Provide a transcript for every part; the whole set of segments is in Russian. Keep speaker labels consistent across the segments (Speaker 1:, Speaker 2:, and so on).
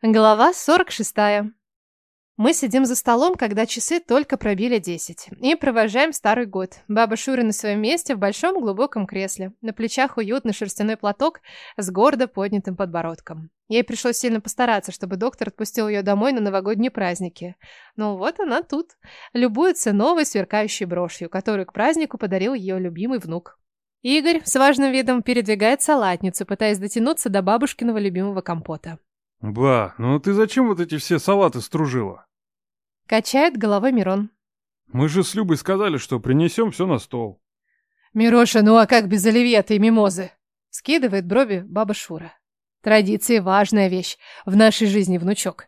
Speaker 1: Глава 46. Мы сидим за столом, когда часы только пробили 10, и провожаем старый год. Баба Шура на своем месте в большом глубоком кресле. На плечах уютный шерстяной платок с гордо поднятым подбородком. Ей пришлось сильно постараться, чтобы доктор отпустил ее домой на новогодние праздники. Ну вот она тут. Любуется новой сверкающей брошью, которую к празднику подарил ее любимый внук. Игорь с важным видом передвигает салатницу, пытаясь дотянуться до бабушкиного любимого компота.
Speaker 2: Ба, ну ты зачем вот эти все салаты стружила?
Speaker 1: Качает головой Мирон.
Speaker 2: Мы же с Любой сказали, что принесем все на стол.
Speaker 1: Мироша, ну а как без оливьета и мимозы? Скидывает брови баба Шура. Традиции – важная вещь в нашей жизни, внучок.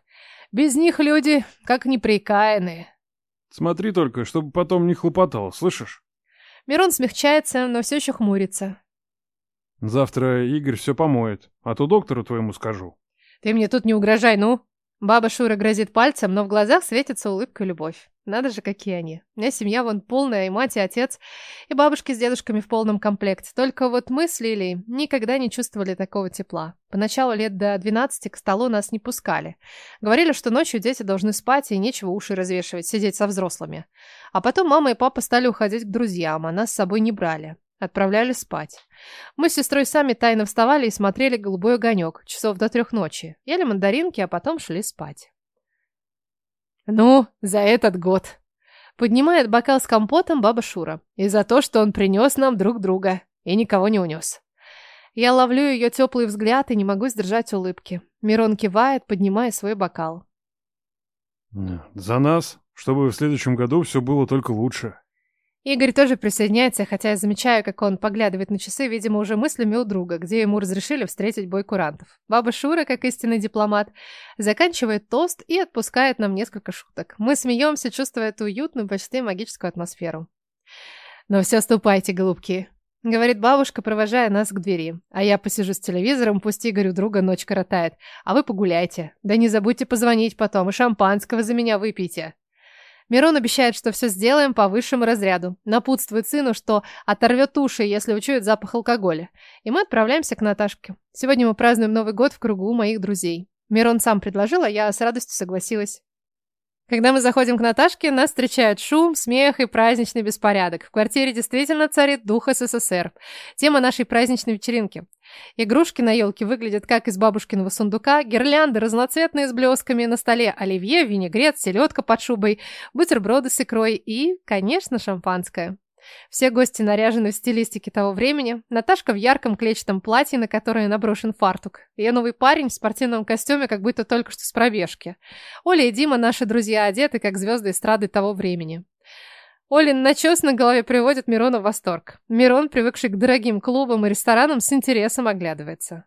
Speaker 1: Без них люди как неприкаянные.
Speaker 2: Смотри только, чтобы потом не хлопотало, слышишь?
Speaker 1: Мирон смягчается, но все еще хмурится.
Speaker 2: Завтра Игорь все помоет, а то доктору твоему скажу.
Speaker 1: Ты мне тут не угрожай, ну. Баба Шура грозит пальцем, но в глазах светится улыбка и любовь. Надо же, какие они. У меня семья вон полная, и мать, и отец, и бабушки с дедушками в полном комплекте. Только вот мы с Лилией никогда не чувствовали такого тепла. Поначалу лет до 12 к столу нас не пускали. Говорили, что ночью дети должны спать, и нечего уши развешивать, сидеть со взрослыми. А потом мама и папа стали уходить к друзьям, а нас с собой не брали. Отправляли спать. Мы с сестрой сами тайно вставали и смотрели «Голубой огонек» часов до трех ночи. Ели мандаринки, а потом шли спать. «Ну, за этот год!» Поднимает бокал с компотом баба Шура. И за то, что он принес нам друг друга. И никого не унес. Я ловлю ее теплый взгляд и не могу сдержать улыбки. Мирон кивает, поднимая свой бокал.
Speaker 2: «За нас, чтобы в следующем году все было только лучше»,
Speaker 1: Игорь тоже присоединяется, хотя я замечаю, как он поглядывает на часы, видимо, уже мыслями у друга, где ему разрешили встретить бой курантов. Баба Шура, как истинный дипломат, заканчивает тост и отпускает нам несколько шуток. Мы смеемся, чувствуя эту уютную, почти магическую атмосферу. «Ну все, ступайте, голубки», — говорит бабушка, провожая нас к двери. «А я посижу с телевизором, пусть Игорь у друга ночь коротает. А вы погуляйте. Да не забудьте позвонить потом, и шампанского за меня выпейте». Мирон обещает, что все сделаем по высшему разряду. Напутствует сыну, что оторвет уши, если учует запах алкоголя. И мы отправляемся к Наташке. Сегодня мы празднуем Новый год в кругу моих друзей. Мирон сам предложил, а я с радостью согласилась. Когда мы заходим к Наташке, нас встречают шум, смех и праздничный беспорядок. В квартире действительно царит дух СССР. Тема нашей праздничной вечеринки. Игрушки на елке выглядят как из бабушкиного сундука, гирлянды разноцветные с блесками, на столе оливье, винегрет, селедка под шубой, бутерброды с икрой и, конечно, шампанское. Все гости наряжены в стилистике того времени. Наташка в ярком клетчатом платье, на которое наброшен фартук. Ее новый парень в спортивном костюме, как будто только что с пробежки. Оля и Дима, наши друзья, одеты, как звезды эстрады того времени. Олин начес на голове приводит Мирона в восторг. Мирон, привыкший к дорогим клубам и ресторанам, с интересом оглядывается.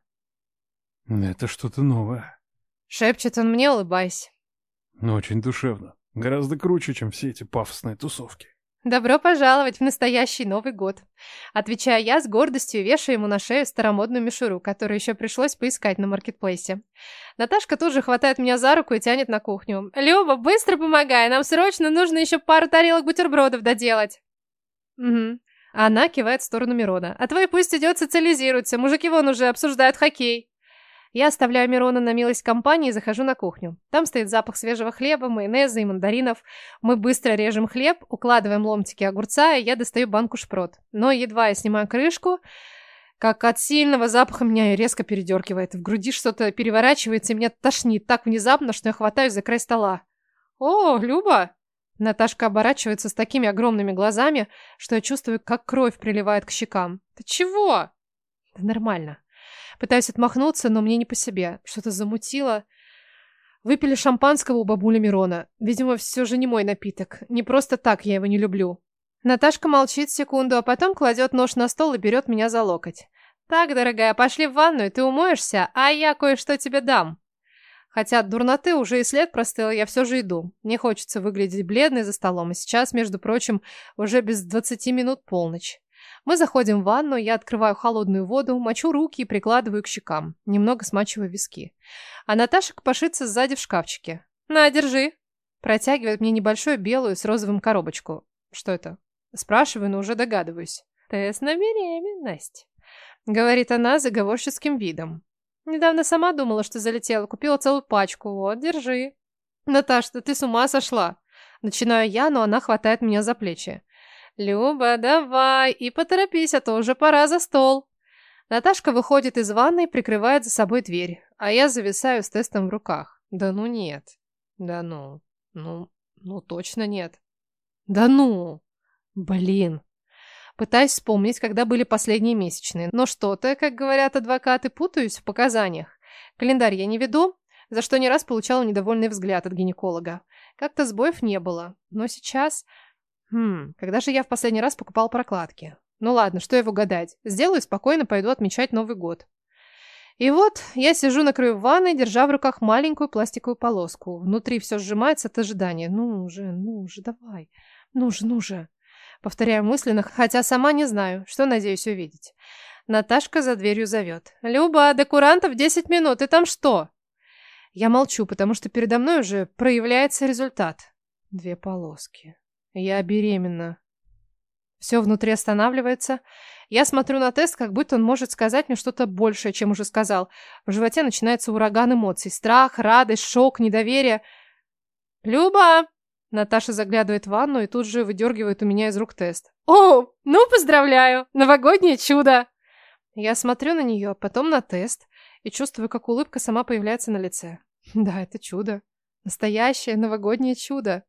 Speaker 2: «Это что-то новое», —
Speaker 1: шепчет он мне, улыбаясь.
Speaker 2: «Но очень душевно. Гораздо круче, чем все эти пафосные тусовки».
Speaker 1: «Добро пожаловать в настоящий Новый год!» Отвечаю я с гордостью, вешая ему на шею старомодную мишуру, которую еще пришлось поискать на маркетплейсе. Наташка тут же хватает меня за руку и тянет на кухню. «Люба, быстро помогай! Нам срочно нужно еще пару тарелок бутербродов доделать!» «Угу». Она кивает в сторону Мирона. «А твой пусть идет социализируется, мужики вон уже обсуждают хоккей!» Я оставляю Мирона на милость компании и захожу на кухню. Там стоит запах свежего хлеба, майонеза и мандаринов. Мы быстро режем хлеб, укладываем ломтики огурца, и я достаю банку шпрот. Но едва я снимаю крышку, как от сильного запаха меня резко передергивает. В груди что-то переворачивается, и меня тошнит так внезапно, что я хватаюсь за край стола. «О, Люба!» Наташка оборачивается с такими огромными глазами, что я чувствую, как кровь приливает к щекам. «Ты чего?» «Да нормально». Пытаюсь отмахнуться, но мне не по себе. Что-то замутило. Выпили шампанского у бабули Мирона. Видимо, все же не мой напиток. Не просто так я его не люблю. Наташка молчит секунду, а потом кладет нож на стол и берет меня за локоть. «Так, дорогая, пошли в ванную, ты умоешься, а я кое-что тебе дам». Хотя от дурноты уже и след простыл, я все же иду. Не хочется выглядеть бледной за столом, и сейчас, между прочим, уже без двадцати минут полночь. Мы заходим в ванну, я открываю холодную воду, мочу руки и прикладываю к щекам, немного смачиваю виски. А Наташа копошится сзади в шкафчике. «На, держи!» Протягивает мне небольшую белую с розовым коробочку. Что это? Спрашиваю, но уже догадываюсь. «Тест на беременность», — говорит она заговорческим видом. Недавно сама думала, что залетела. Купила целую пачку. Вот, держи. Наташ, ты с ума сошла? Начинаю я, но она хватает меня за плечи. «Люба, давай, и поторопись, а то уже пора за стол». Наташка выходит из ванной, прикрывает за собой дверь, а я зависаю с тестом в руках. Да ну нет. Да ну. Ну, ну точно нет. Да ну. Блин. Пытаюсь вспомнить, когда были последние месячные, но что-то, как говорят адвокаты, путаюсь в показаниях. Календарь я не веду, за что не раз получала недовольный взгляд от гинеколога. Как-то сбоев не было, но сейчас... Хм, когда же я в последний раз покупал прокладки? Ну ладно, что его гадать. Сделаю спокойно, пойду отмечать Новый год. И вот я сижу на краю ванны, держа в руках маленькую пластиковую полоску. Внутри все сжимается от ожидания. Ну же, ну же, давай. Ну же, ну же. Повторяю мысленно, хотя сама не знаю, что надеюсь увидеть. Наташка за дверью зовет. «Люба, до курантов 10 минут, и там что?» Я молчу, потому что передо мной уже проявляется результат. Две полоски. Я беременна. Все внутри останавливается. Я смотрю на тест, как будто он может сказать мне что-то большее, чем уже сказал. В животе начинается ураган эмоций. Страх, радость, шок, недоверие. «Люба!» Наташа заглядывает в ванну и тут же выдергивает у меня из рук тест. «О, ну поздравляю! Новогоднее чудо!» Я смотрю на нее, потом на тест и чувствую, как улыбка сама появляется на лице. Да, это чудо. Настоящее новогоднее чудо.